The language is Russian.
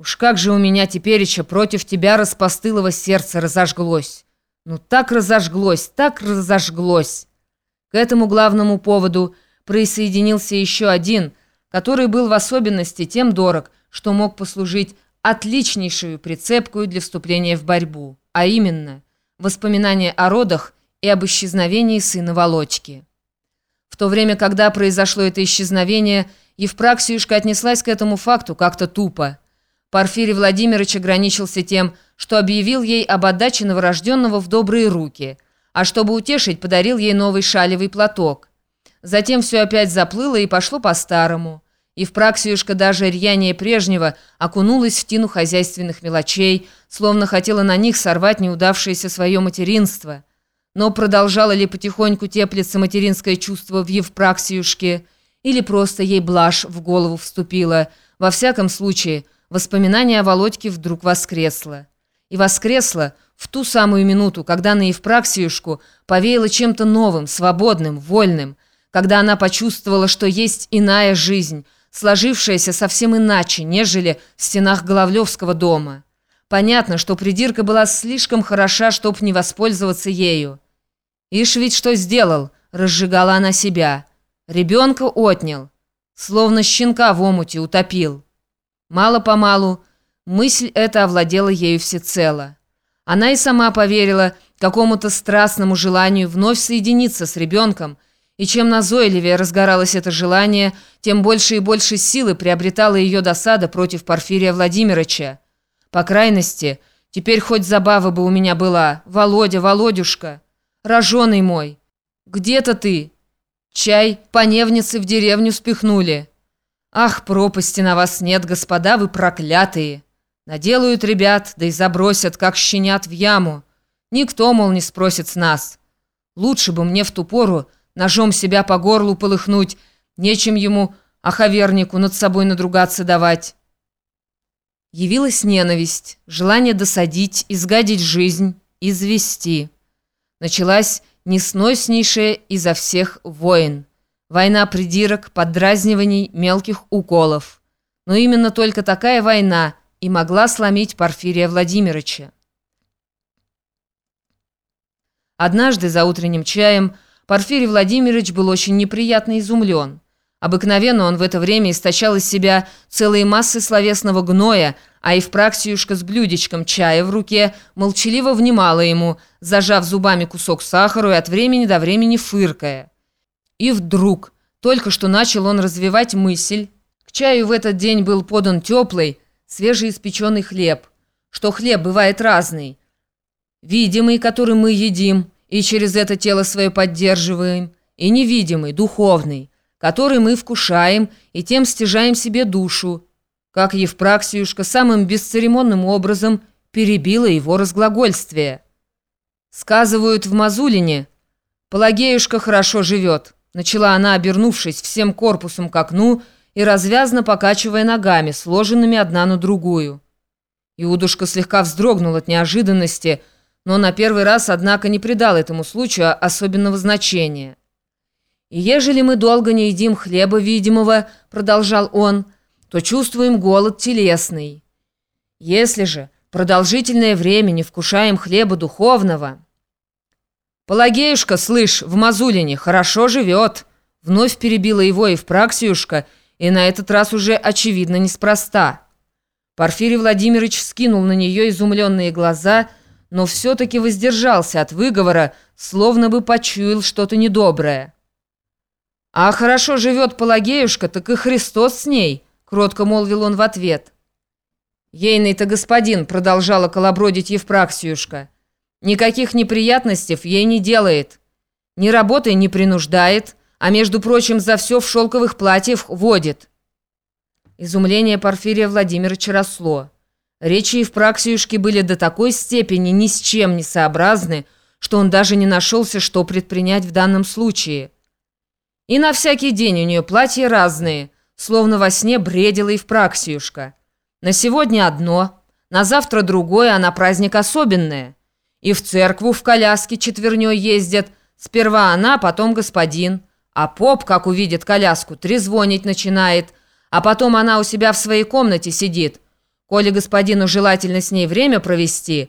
Уж как же у меня тепереча против тебя распостылого сердца разожглось. Ну так разожглось, так разожглось. К этому главному поводу присоединился еще один, который был в особенности тем дорог, что мог послужить отличнейшую прицепкую для вступления в борьбу, а именно воспоминания о родах и об исчезновении сына Володьки. В то время, когда произошло это исчезновение, Евпраксиюшка отнеслась к этому факту как-то тупо. Порфирий Владимирович ограничился тем, что объявил ей об отдаче новорожденного в добрые руки, а чтобы утешить, подарил ей новый шалевый платок. Затем все опять заплыло и пошло по-старому. Евпраксиюшка даже рьянее прежнего окунулась в тину хозяйственных мелочей, словно хотела на них сорвать неудавшееся свое материнство. Но продолжало ли потихоньку теплиться материнское чувство в Евпраксиюшке, или просто ей блажь в голову вступила, во всяком случае – воспоминание о Володьке вдруг воскресло. И воскресло в ту самую минуту, когда на Евпраксиюшку повеяло чем-то новым, свободным, вольным, когда она почувствовала, что есть иная жизнь, сложившаяся совсем иначе, нежели в стенах Головлевского дома. Понятно, что придирка была слишком хороша, чтоб не воспользоваться ею. «Ишь ведь что сделал?» – разжигала она себя. «Ребенка отнял, словно щенка в омуте утопил». Мало-помалу мысль эта овладела ею всецело. Она и сама поверила какому-то страстному желанию вновь соединиться с ребенком, и чем назойливее разгоралось это желание, тем больше и больше силы приобретала ее досада против Порфирия Владимировича. По крайности, теперь хоть забава бы у меня была. Володя, Володюшка, роженый мой, где-то ты? Чай по невнице в деревню спихнули». «Ах, пропасти на вас нет, господа, вы проклятые! Наделают ребят, да и забросят, как щенят в яму. Никто, мол, не спросит с нас. Лучше бы мне в ту пору ножом себя по горлу полыхнуть, нечем ему, ахавернику, над собой надругаться давать». Явилась ненависть, желание досадить, изгадить жизнь, извести. Началась несноснейшая изо всех войн. Война придирок, поддразниваний, мелких уколов. Но именно только такая война и могла сломить Порфирия Владимировича. Однажды за утренним чаем Порфирий Владимирович был очень неприятно изумлен. Обыкновенно он в это время источал из себя целые массы словесного гноя, а и в праксиюшка с блюдечком чая в руке молчаливо внимала ему, зажав зубами кусок сахара и от времени до времени фыркая. И вдруг, только что начал он развивать мысль, к чаю в этот день был подан теплый, свежеиспеченный хлеб, что хлеб бывает разный. Видимый, который мы едим, и через это тело свое поддерживаем, и невидимый, духовный, который мы вкушаем, и тем стяжаем себе душу, как Евпраксиюшка самым бесцеремонным образом перебила его разглагольствие. Сказывают в Мазулине, Пелагеюшка хорошо живет. Начала она, обернувшись всем корпусом к окну и развязно покачивая ногами, сложенными одна на другую. Иудушка слегка вздрогнул от неожиданности, но на первый раз, однако, не придал этому случаю особенного значения. «И ежели мы долго не едим хлеба видимого, — продолжал он, — то чувствуем голод телесный. Если же продолжительное время не вкушаем хлеба духовного...» «Пелагеюшка, слышь, в Мазулине хорошо живет!» Вновь перебила его и в Праксиюшка, и на этот раз уже, очевидно, неспроста. Порфирий Владимирович скинул на нее изумленные глаза, но все-таки воздержался от выговора, словно бы почуял что-то недоброе. «А хорошо живет Пелагеюшка, так и Христос с ней», — кротко молвил он в ответ. «Ейный-то господин», — продолжала колобродить Евпраксиюшка, — Никаких неприятностей ей не делает. Ни работой не принуждает, а, между прочим, за все в шелковых платьях водит. Изумление Порфирия Владимировича росло. Речи и в Праксиюшке были до такой степени ни с чем не сообразны, что он даже не нашелся, что предпринять в данном случае. И на всякий день у нее платья разные, словно во сне бредила и в Праксиюшка. На сегодня одно, на завтра другое, а на праздник особенное – и в церкву в коляске четверней ездят. Сперва она, потом господин. А поп, как увидит коляску, трезвонить начинает. А потом она у себя в своей комнате сидит. Коли господину желательно с ней время провести,